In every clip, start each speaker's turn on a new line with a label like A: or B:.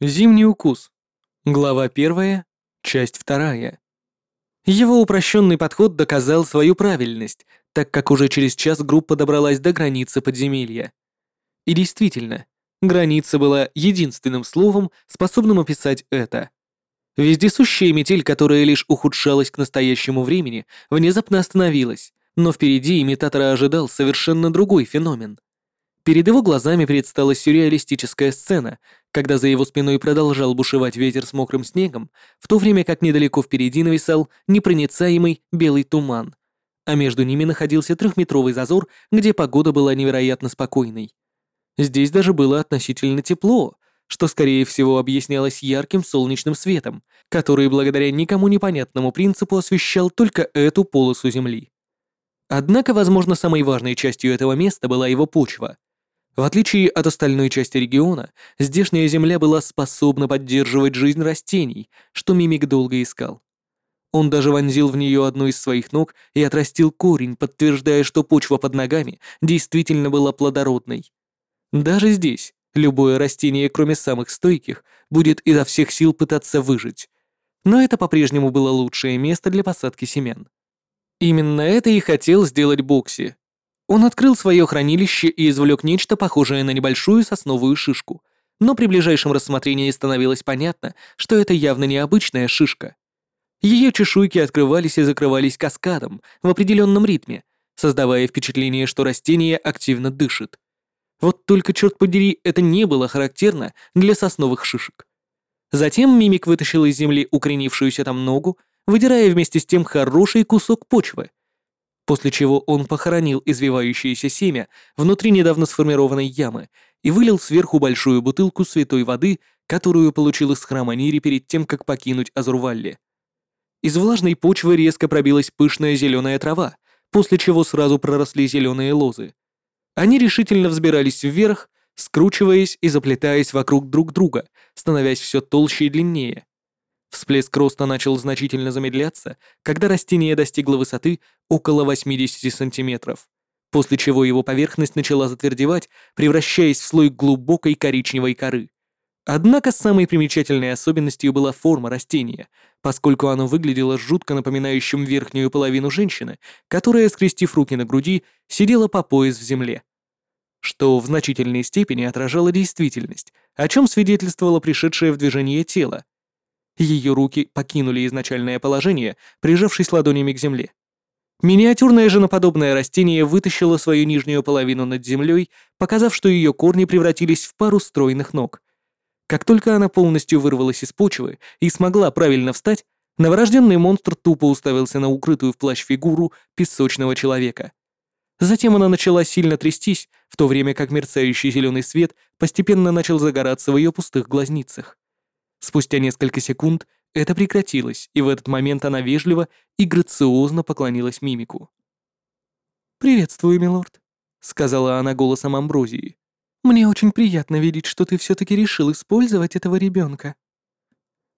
A: Зимний укус. Глава 1, часть 2. Его упрощенный подход доказал свою правильность, так как уже через час группа добралась до границы подземелья. И действительно, граница была единственным словом, способным описать это. Вездесущая метель, которая лишь ухудшалась к настоящему времени, внезапно остановилась, но впереди имитатора ожидал совершенно другой феномен. Перед его глазами предстала сюрреалистическая сцена, когда за его спиной продолжал бушевать ветер с мокрым снегом, в то время как недалеко впереди нависал непроницаемый белый туман, а между ними находился трехметровый зазор, где погода была невероятно спокойной. Здесь даже было относительно тепло, что, скорее всего, объяснялось ярким солнечным светом, который благодаря никому непонятному принципу освещал только эту полосу Земли. Однако, возможно, самой важной частью этого места была его почва — в отличие от остальной части региона, здешняя земля была способна поддерживать жизнь растений, что Мимик долго искал. Он даже вонзил в нее одну из своих ног и отрастил корень, подтверждая, что почва под ногами действительно была плодородной. Даже здесь любое растение, кроме самых стойких, будет изо всех сил пытаться выжить. Но это по-прежнему было лучшее место для посадки семян. Именно это и хотел сделать Бокси, он открыл свое хранилище и извлек нечто похожее на небольшую сосновую шишку, но при ближайшем рассмотрении становилось понятно, что это явно необычная шишка. Ее чешуйки открывались и закрывались каскадом в определенном ритме, создавая впечатление, что растение активно дышит. Вот только, черт подери, это не было характерно для сосновых шишек. Затем мимик вытащил из земли укоренившуюся там ногу, выдирая вместе с тем хороший кусок почвы, после чего он похоронил извивающееся семя внутри недавно сформированной ямы и вылил сверху большую бутылку святой воды, которую получил из храма Нири перед тем, как покинуть Азурвалли. Из влажной почвы резко пробилась пышная зеленая трава, после чего сразу проросли зеленые лозы. Они решительно взбирались вверх, скручиваясь и заплетаясь вокруг друг друга, становясь все толще и длиннее. Всплеск роста начал значительно замедляться, когда растение достигло высоты около 80 сантиметров, после чего его поверхность начала затвердевать, превращаясь в слой глубокой коричневой коры. Однако самой примечательной особенностью была форма растения, поскольку оно выглядело жутко напоминающим верхнюю половину женщины, которая, скрестив руки на груди, сидела по пояс в земле. Что в значительной степени отражало действительность, о чем свидетельствовало пришедшее в движение тело, ее руки покинули изначальное положение, прижавшись ладонями к земле. Миниатюрное женоподобное растение вытащило свою нижнюю половину над землей, показав, что ее корни превратились в пару стройных ног. Как только она полностью вырвалась из почвы и смогла правильно встать, новорожденный монстр тупо уставился на укрытую в плащ фигуру песочного человека. Затем она начала сильно трястись, в то время как мерцающий зеленый свет постепенно начал загораться в ее пустых глазницах. Спустя несколько секунд это прекратилось, и в этот момент она вежливо и грациозно поклонилась мимику. «Приветствую, милорд», — сказала она голосом Амброзии. «Мне очень приятно видеть, что ты все-таки решил использовать этого ребенка.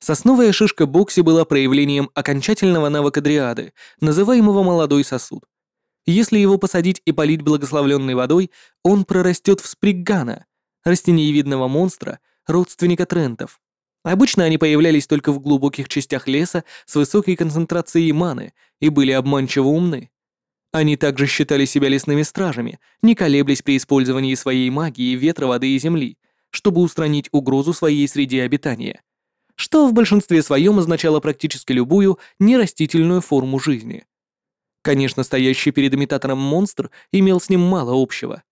A: Сосновая шишка Бокси была проявлением окончательного навыка дриады, называемого «молодой сосуд». Если его посадить и полить благословленной водой, он прорастет в сприггана, растениевидного монстра, родственника трентов. Обычно они появлялись только в глубоких частях леса с высокой концентрацией маны и были обманчиво умны. Они также считали себя лесными стражами, не колеблясь при использовании своей магии ветра, воды и земли, чтобы устранить угрозу своей среде обитания, что в большинстве своем означало практически любую нерастительную форму жизни. Конечно, стоящий перед имитатором монстр имел с ним мало общего.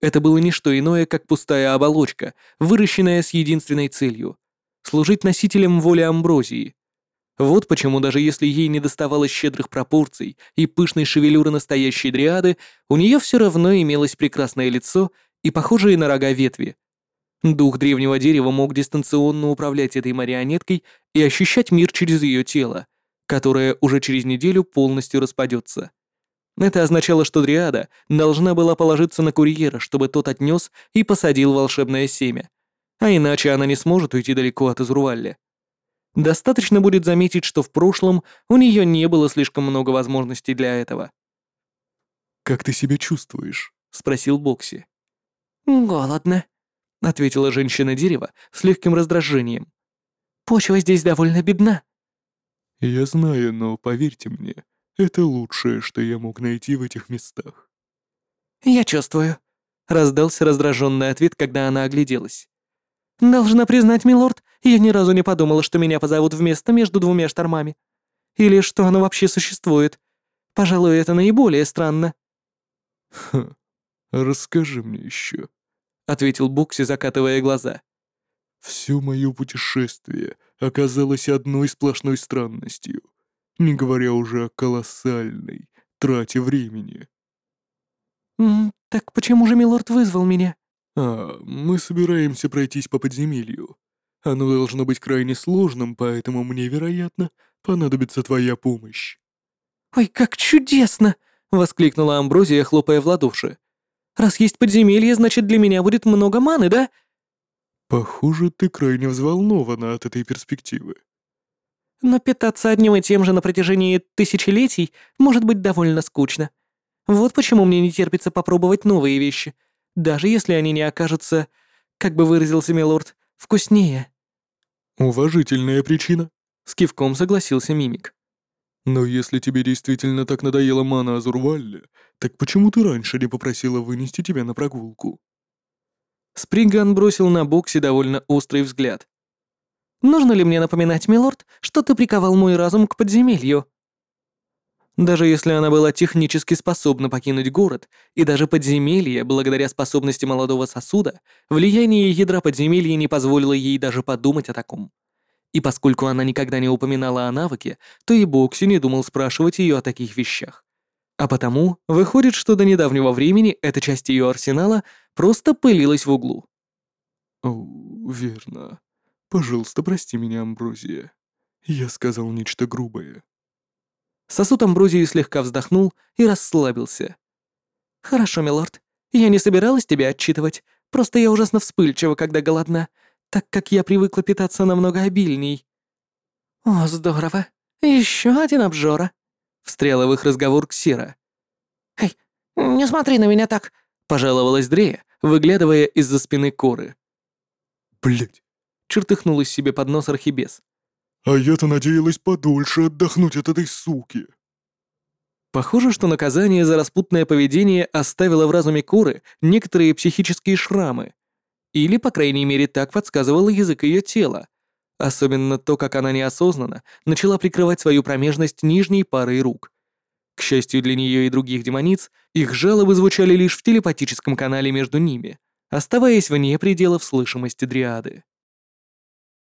A: Это было не что иное, как пустая оболочка, выращенная с единственной целью служить носителем воли Амброзии. Вот почему даже если ей не доставалось щедрых пропорций и пышной шевелюры настоящей дриады, у нее все равно имелось прекрасное лицо и похожие на рога ветви. Дух древнего дерева мог дистанционно управлять этой марионеткой и ощущать мир через ее тело, которое уже через неделю полностью распадется. Это означало, что Дриада должна была положиться на курьера, чтобы тот отнес и посадил волшебное семя, а иначе она не сможет уйти далеко от Изрувалли. Достаточно будет заметить, что в прошлом у нее не было слишком много возможностей для этого.
B: «Как ты себя чувствуешь?»
A: — спросил Бокси.
C: «Голодно», —
A: ответила женщина-дерево с легким раздражением. «Почва здесь довольно бедна».
B: «Я знаю, но поверьте мне, это лучшее, что я мог найти в этих местах».
A: «Я чувствую», — раздался раздраженный ответ, когда она огляделась. «Должна признать, милорд, я ни разу не подумала, что меня позовут в место между двумя штормами. Или что оно вообще существует. Пожалуй, это наиболее странно».
B: «Хм, расскажи мне еще», —
A: ответил Букси, закатывая глаза.
B: «Все мое путешествие оказалось одной сплошной странностью, не говоря уже о колоссальной трате времени».
A: «Так почему же милорд вызвал меня?»
B: «А, мы собираемся пройтись по подземелью. Оно должно быть крайне сложным, поэтому мне, вероятно, понадобится твоя помощь».
A: «Ой, как чудесно!» — воскликнула Амброзия, хлопая в ладоши. «Раз есть подземелье, значит, для меня будет много маны, да?»
B: «Похоже, ты крайне взволнована от этой перспективы».
A: «Но питаться одним и тем же на протяжении тысячелетий может быть довольно скучно. Вот почему мне не терпится попробовать новые вещи, даже если они не окажутся, как бы выразился милорд, вкуснее».
B: «Уважительная причина», —
A: с кивком согласился мимик.
B: «Но если тебе действительно так надоела мана Азурвалля, так почему ты раньше не попросила вынести тебя на прогулку?»
A: Сприган бросил на Бокси довольно острый взгляд. «Нужно ли мне напоминать, милорд, что ты приковал мой разум к подземелью?» Даже если она была технически способна покинуть город, и даже подземелье, благодаря способности молодого сосуда, влияние ядра подземелья не позволило ей даже подумать о таком. И поскольку она никогда не упоминала о навыке, то и Бокси не думал спрашивать ее о таких вещах. А потому, выходит, что до недавнего времени эта часть ее арсенала просто пылилась в углу.
B: «О, верно. Пожалуйста, прости меня, Амброзия. Я сказал нечто грубое».
A: Сосуд амброзии слегка вздохнул и расслабился. «Хорошо, милорд. Я не собиралась тебя отчитывать. Просто я ужасно вспыльчива, когда голодна, так как я привыкла питаться намного обильней». «О, здорово. Еще один обжора», — встряла в их разговор Ксира. «Эй, не смотри на меня так», — пожаловалась Дрея, выглядывая из-за спины Коры.
B: «Блядь!»
A: — чертыхнулась себе под нос Архибес.
B: А я-то надеялась подольше отдохнуть от этой суки.
A: Похоже, что наказание за распутное поведение оставило в разуме Коры некоторые психические шрамы. Или, по крайней мере, так подсказывал язык ее тела. Особенно то, как она неосознанно начала прикрывать свою промежность нижней парой рук. К счастью для нее и других демониц, их жалобы звучали лишь в телепатическом канале между ними, оставаясь вне пределов слышимости дриады.